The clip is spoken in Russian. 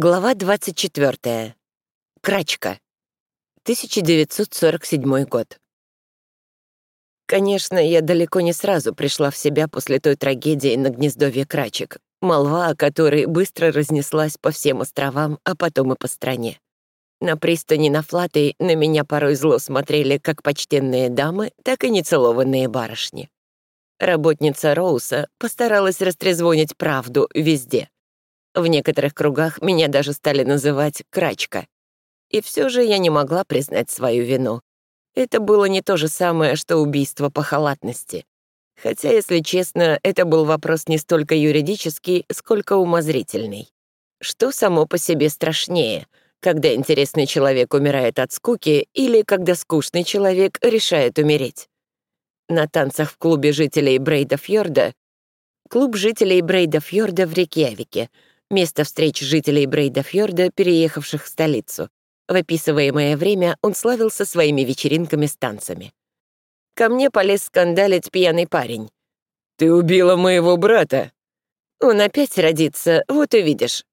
Глава 24. Крачка. 1947 год. Конечно, я далеко не сразу пришла в себя после той трагедии на гнездовье крачек, молва о которой быстро разнеслась по всем островам, а потом и по стране. На пристани на Флатой на меня порой зло смотрели как почтенные дамы, так и нецелованные барышни. Работница Роуса постаралась растрезвонить правду везде — в некоторых кругах меня даже стали называть «крачка». И все же я не могла признать свою вину. Это было не то же самое, что убийство по халатности. Хотя, если честно, это был вопрос не столько юридический, сколько умозрительный. Что само по себе страшнее, когда интересный человек умирает от скуки или когда скучный человек решает умереть? На танцах в клубе жителей Брейда Фьорда Клуб жителей Брейда Фьорда в Рейкьявике — место встреч жителей Брейдафьорда, переехавших в столицу. В описываемое время он славился своими вечеринками с танцами. Ко мне полез скандалить пьяный парень. «Ты убила моего брата!» «Он опять родится, вот увидишь»,